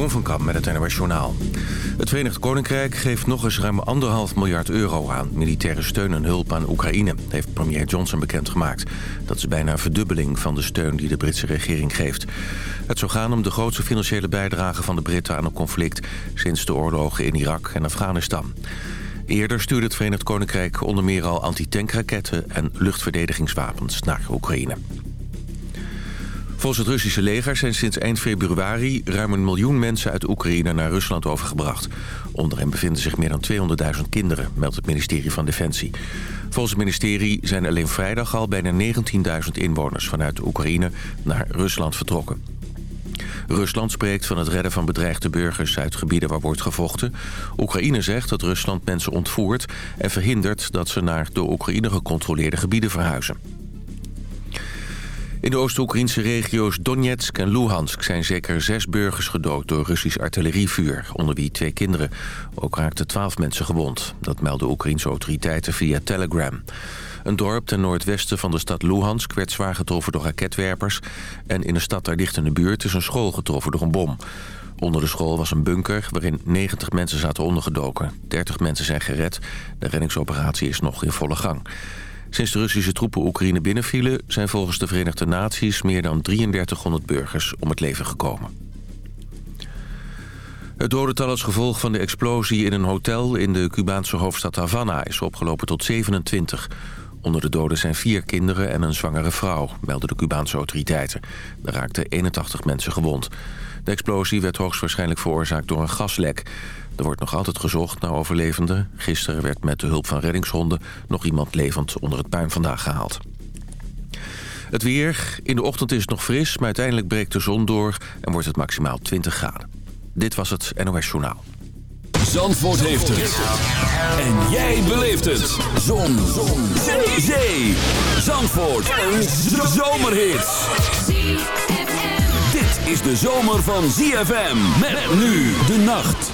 Met het NOS Journaal. Het Verenigd Koninkrijk geeft nog eens ruim anderhalf miljard euro aan militaire steun en hulp aan Oekraïne, heeft premier Johnson bekendgemaakt. Dat is bijna een verdubbeling van de steun die de Britse regering geeft. Het zou gaan om de grootste financiële bijdrage van de Britten aan het conflict sinds de oorlogen in Irak en Afghanistan. Eerder stuurde het Verenigd Koninkrijk onder meer al antitankraketten en luchtverdedigingswapens naar Oekraïne. Volgens het Russische leger zijn sinds eind februari... ruim een miljoen mensen uit Oekraïne naar Rusland overgebracht. Onder hen bevinden zich meer dan 200.000 kinderen, meldt het ministerie van Defensie. Volgens het ministerie zijn alleen vrijdag al bijna 19.000 inwoners... vanuit Oekraïne naar Rusland vertrokken. Rusland spreekt van het redden van bedreigde burgers uit gebieden waar wordt gevochten. Oekraïne zegt dat Rusland mensen ontvoert en verhindert dat ze naar de Oekraïne gecontroleerde gebieden verhuizen. In de Oost-Oekraïnse regio's Donetsk en Luhansk zijn zeker zes burgers gedood door Russisch artillerievuur, onder wie twee kinderen. Ook raakten twaalf mensen gewond. Dat melden Oekraïnse autoriteiten via Telegram. Een dorp ten noordwesten van de stad Luhansk werd zwaar getroffen door raketwerpers. En in een stad daar dicht in de buurt is een school getroffen door een bom. Onder de school was een bunker waarin 90 mensen zaten ondergedoken. 30 mensen zijn gered. De reddingsoperatie is nog in volle gang. Sinds de Russische troepen Oekraïne binnenvielen... zijn volgens de Verenigde Naties meer dan 3300 burgers om het leven gekomen. Het dodental als gevolg van de explosie in een hotel... in de Cubaanse hoofdstad Havana is opgelopen tot 27. Onder de doden zijn vier kinderen en een zwangere vrouw... melden de Cubaanse autoriteiten. Er raakten 81 mensen gewond. De explosie werd hoogstwaarschijnlijk veroorzaakt door een gaslek... Er wordt nog altijd gezocht naar overlevenden. Gisteren werd met de hulp van reddingshonden nog iemand levend onder het puin vandaag gehaald. Het weer. In de ochtend is het nog fris, maar uiteindelijk breekt de zon door... en wordt het maximaal 20 graden. Dit was het NOS Journaal. Zandvoort heeft het. En jij beleeft het. Zon. zon. Zee. Zee. Zandvoort. Een zomerhit. Dit is de zomer van ZFM. Met nu de nacht.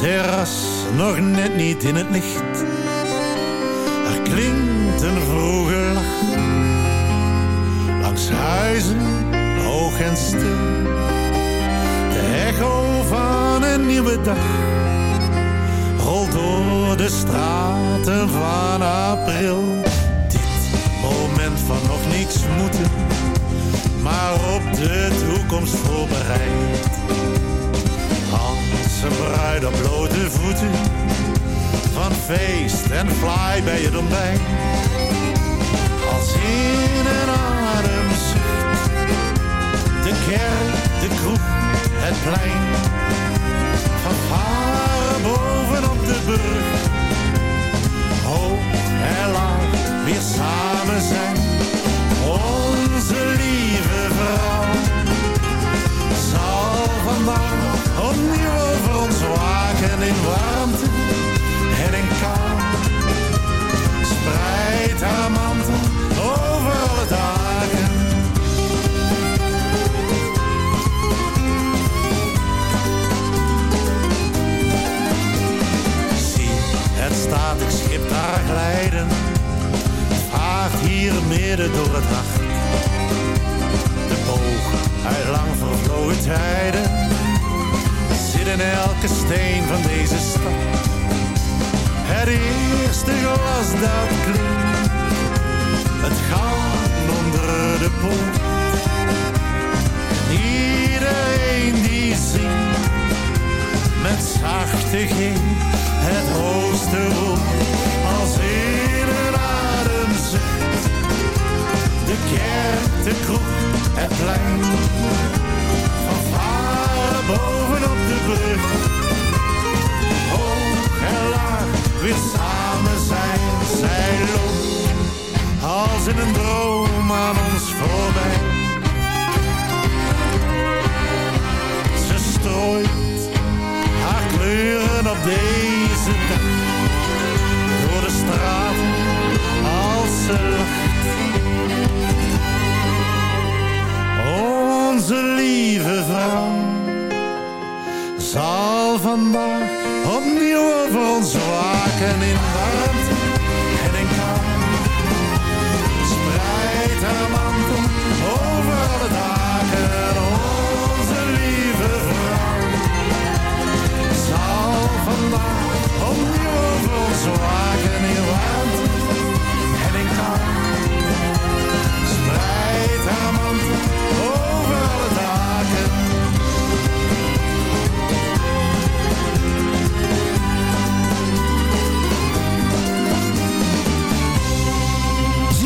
Terras nog net niet in het licht. Er klinkt een vroege lach, langs huizen hoog en stil. De echo van een nieuwe dag rolt door de straten van april. Dit moment van nog niks moeten, maar op de toekomst voorbereid. Een bruid op blote voeten, van feest en fly bij het ontbijt. Zal vandaag opnieuw over ons waken in warmte en in kou. Spreid haar mantel over alle dagen, onze lieve vrouw zal vandaag opnieuw over ons waken in warmte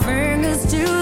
fingers to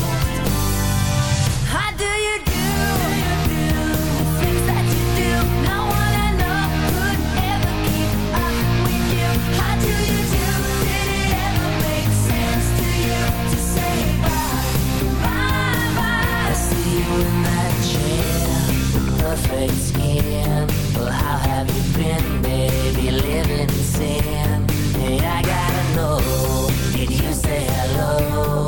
Did you say hello?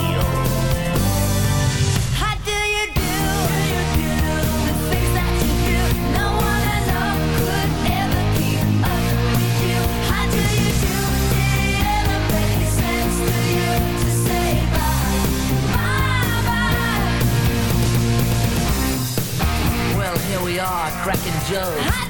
ER, cracking jokes.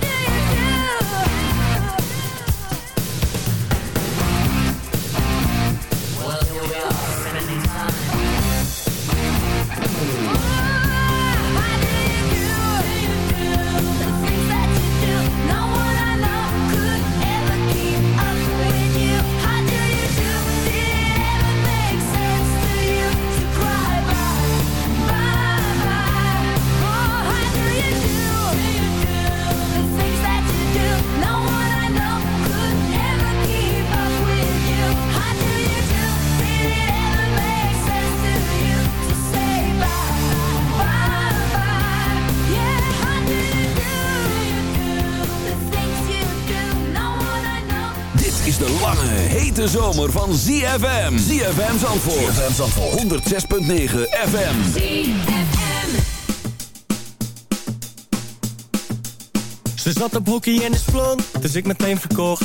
Hete zomer van ZFM. ZFM Zandvoort. ZFM Zandvoort. 106.9 FM. Ze zat op hockey en is blond, dus ik meteen verkocht.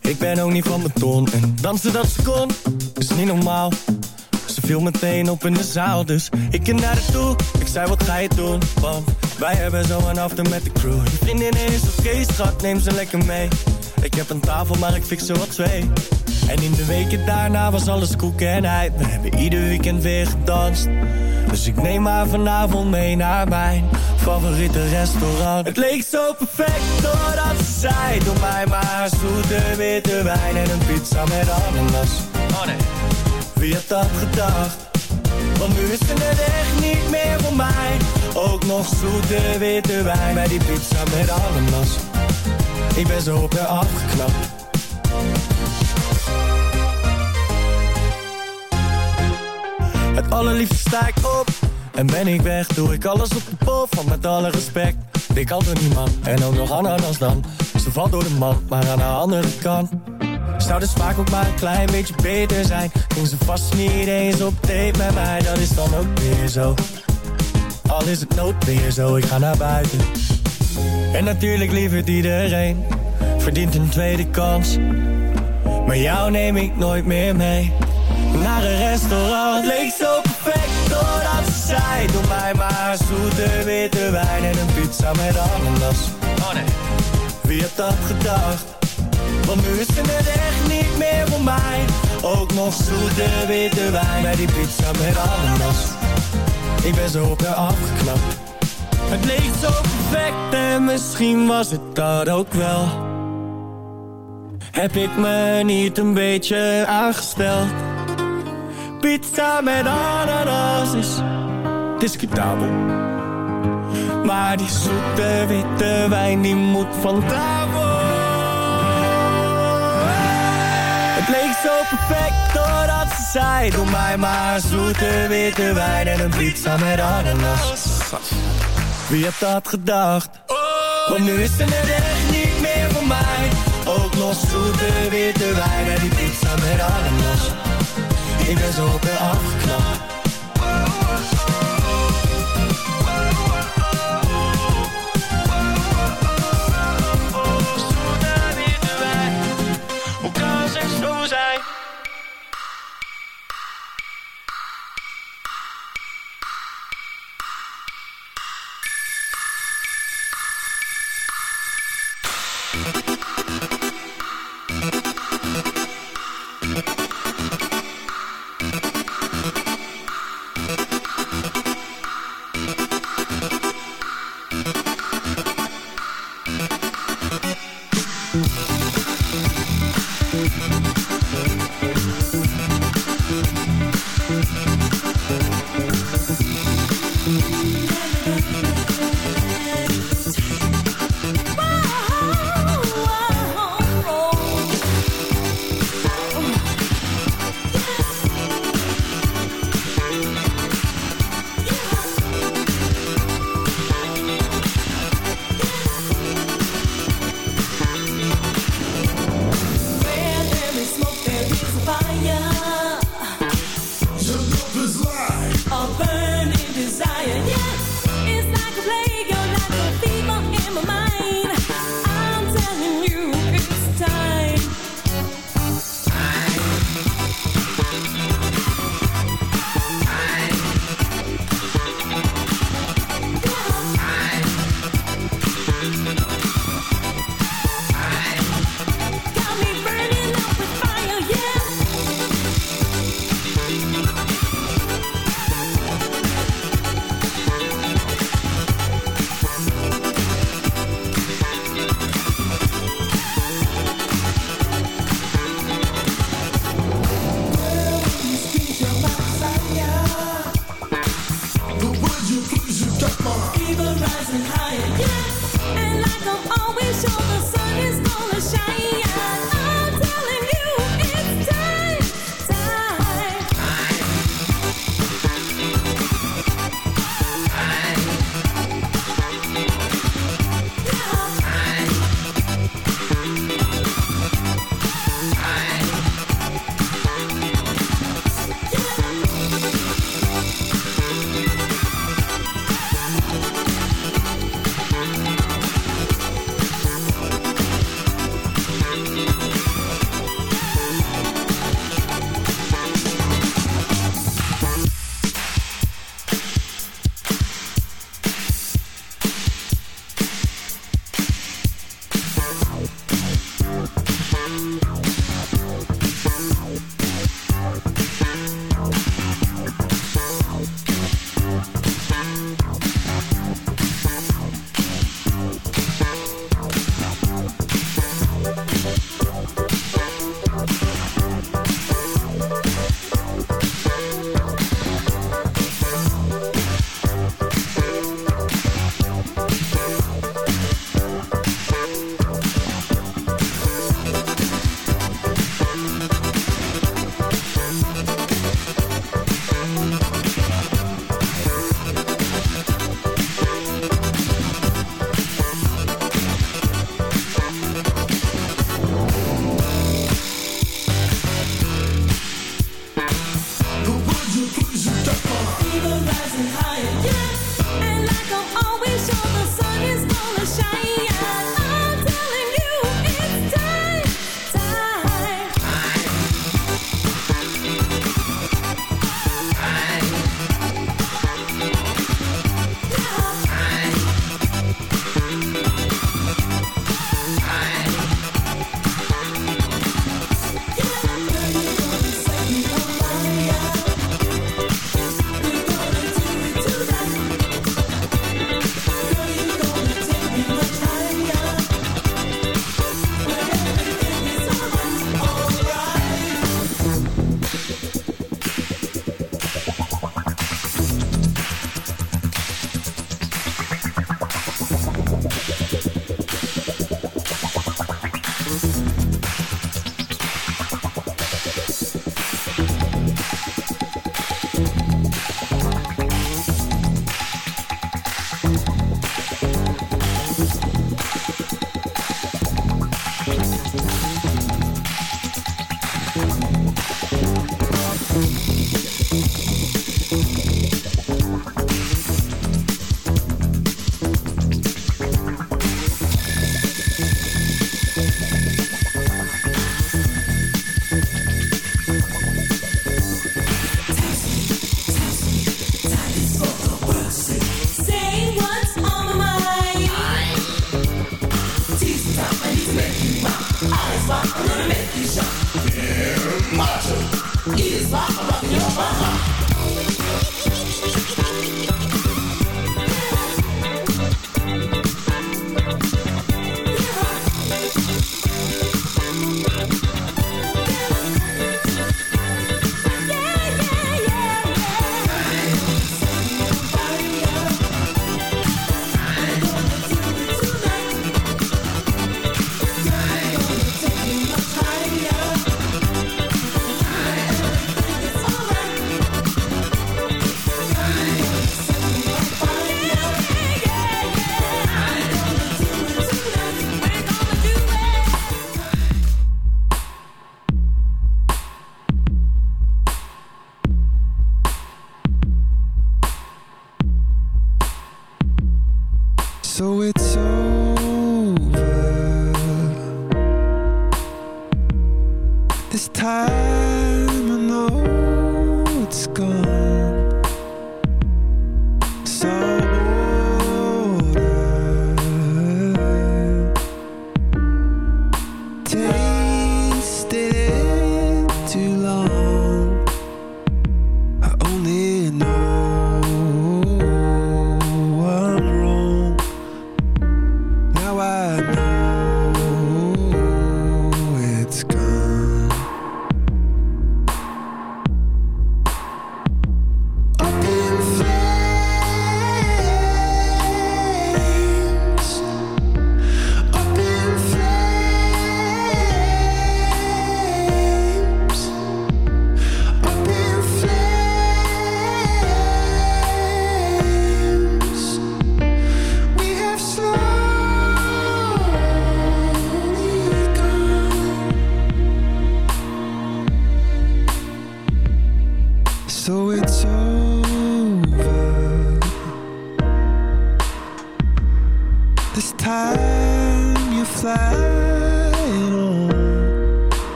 Ik ben ook niet van beton en dansen dat ze kon, is niet normaal. Ze viel meteen op in de zaal, dus ik ging naar haar toe. Ik zei, wat ga je doen? Want wij hebben zo een after met de crew. Je vriendin is oké, schat, neem ze lekker mee. Ik heb een tafel, maar ik fix er wat twee. En in de weken daarna was alles koek en ei. We hebben ieder weekend weer gedanst. Dus ik neem haar vanavond mee naar mijn favoriete restaurant. Het leek zo perfect doordat ze zei: Doe mij maar zoete witte wijn en een pizza met ananas. Oh nee. Wie had dat gedacht? Want nu is net echt niet meer voor mij. Ook nog zoete witte wijn bij die pizza met ananas. Ik ben zo op haar afgeknapt. Het allerliefste sta ik op. En ben ik weg, doe ik alles op de pop Van met alle respect, ik kan er niemand. En ook nog ananas dan. Ze valt door de man, maar aan de andere kant. Zou de smaak ook maar een klein beetje beter zijn? Ging ze vast niet eens op date met mij Dat is dan ook weer zo. Al is het noodweer zo, ik ga naar buiten En natuurlijk lieverd iedereen Verdient een tweede kans. Maar jou neem ik nooit meer mee. Naar een restaurant Leek zo perfect doordat ze zei Doe mij maar zoete witte wijn En een pizza met ananas. Oh nee. Wie had dat gedacht? Want nu is net echt niet meer voor mij. Ook nog zoete witte wijn Bij die pizza met ananas. Ik ben zo op haar afgeknapt Het leek zo perfect En misschien was het dat ook wel Heb ik me niet een beetje aangesteld? Pizza met ananas is discutabel. Maar die zoete witte wijn die moet van tafel. Het leek zo perfect doordat ze zei Doe mij maar zoete witte wijn en een pizza met ananas Wie heeft dat gedacht? Want nu is het echt niet meer voor mij. Ook nog zoete witte wijn en die pizza met ananas Ik ben zo op afgeknapt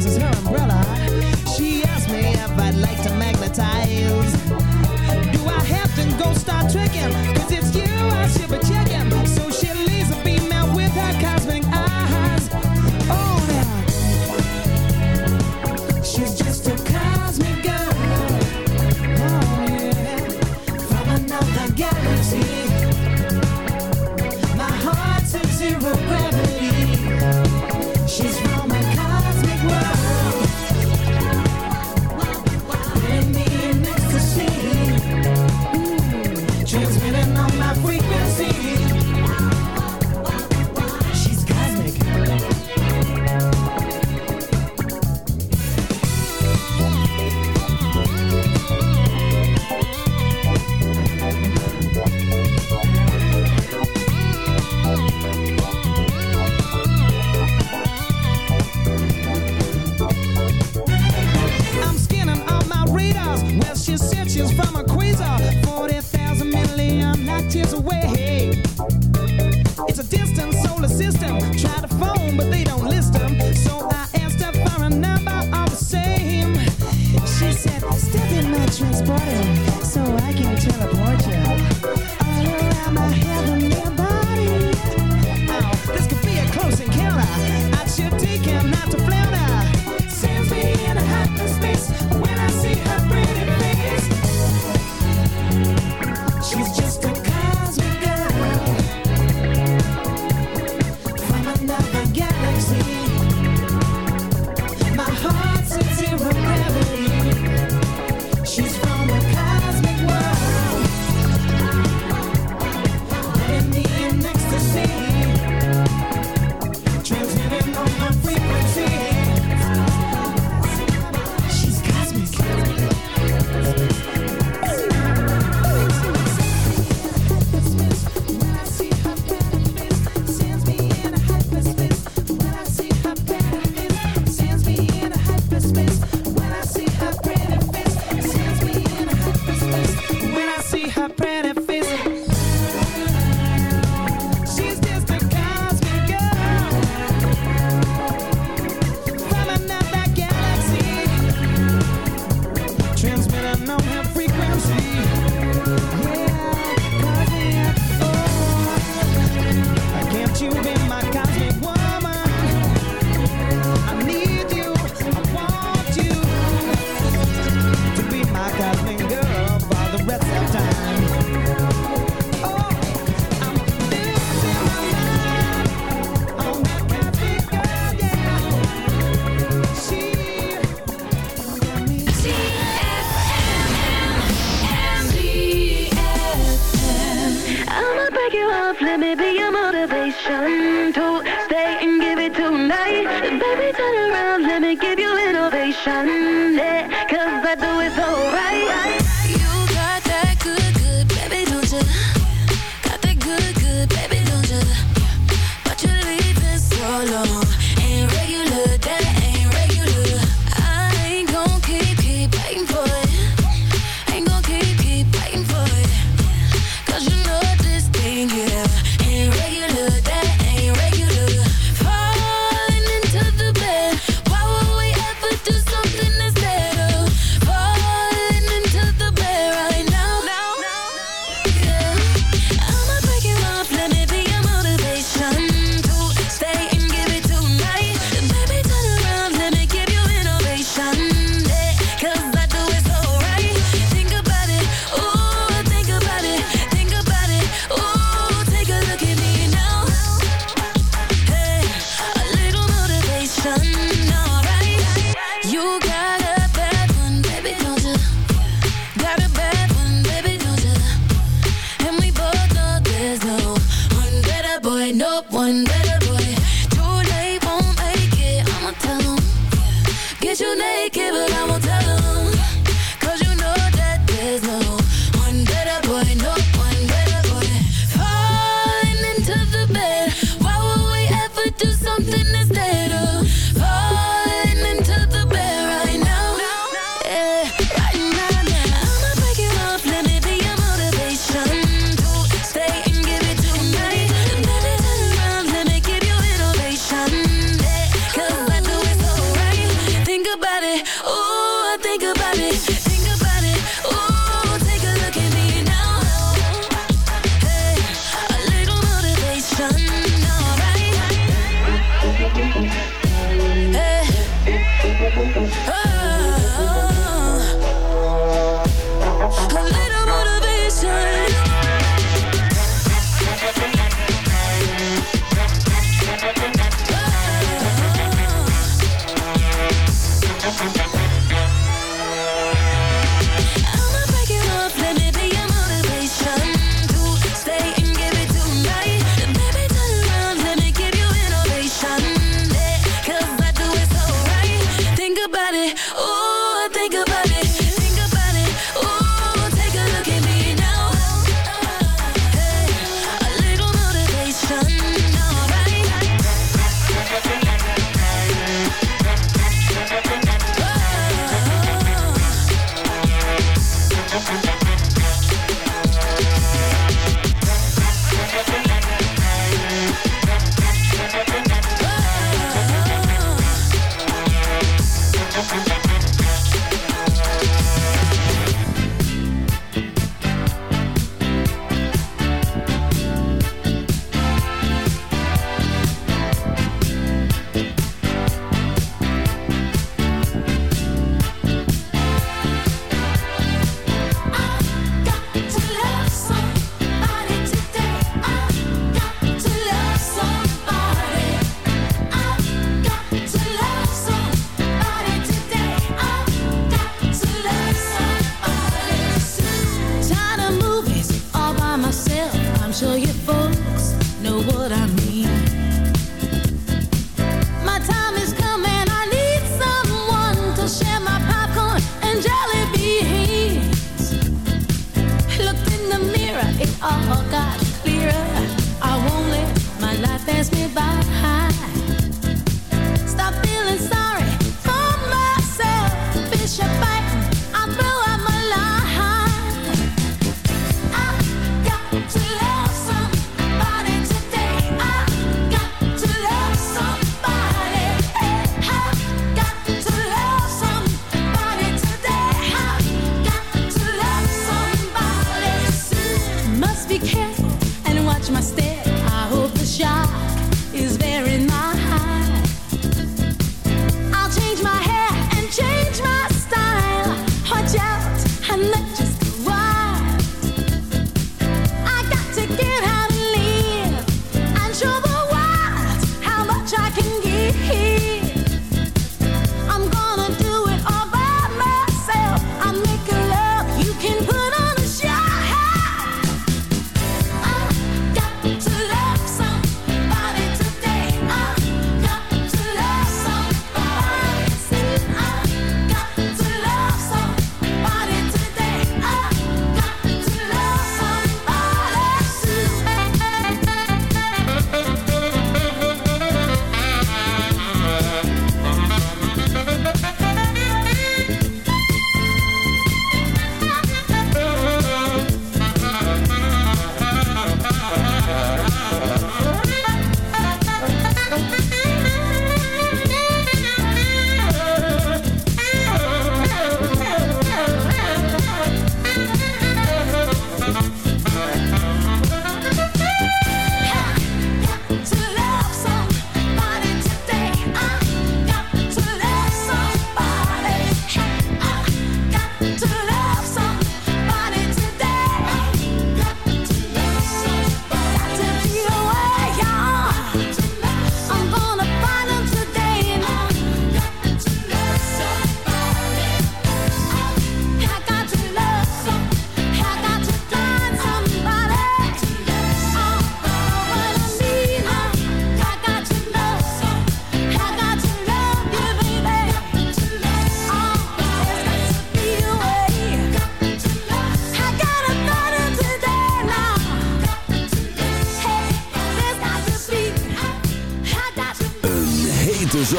size is her umbrella. She asked me if I'd like to magnetize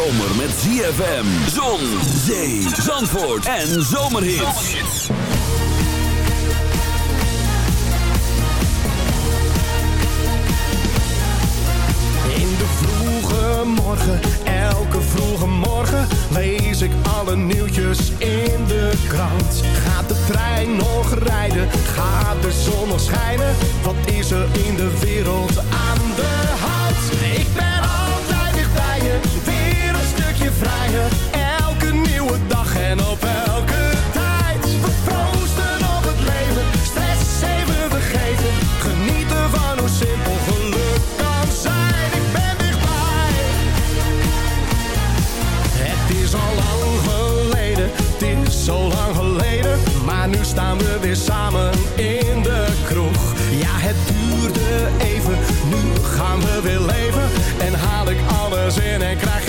zomer met ZFM. Zon, zee, zandvoort en zomerhit. In de vroege morgen, elke vroege morgen... lees ik alle nieuwtjes in de krant. Gaat de trein nog rijden? Gaat de zon nog schijnen? Wat is er in de wereld? zin en krijg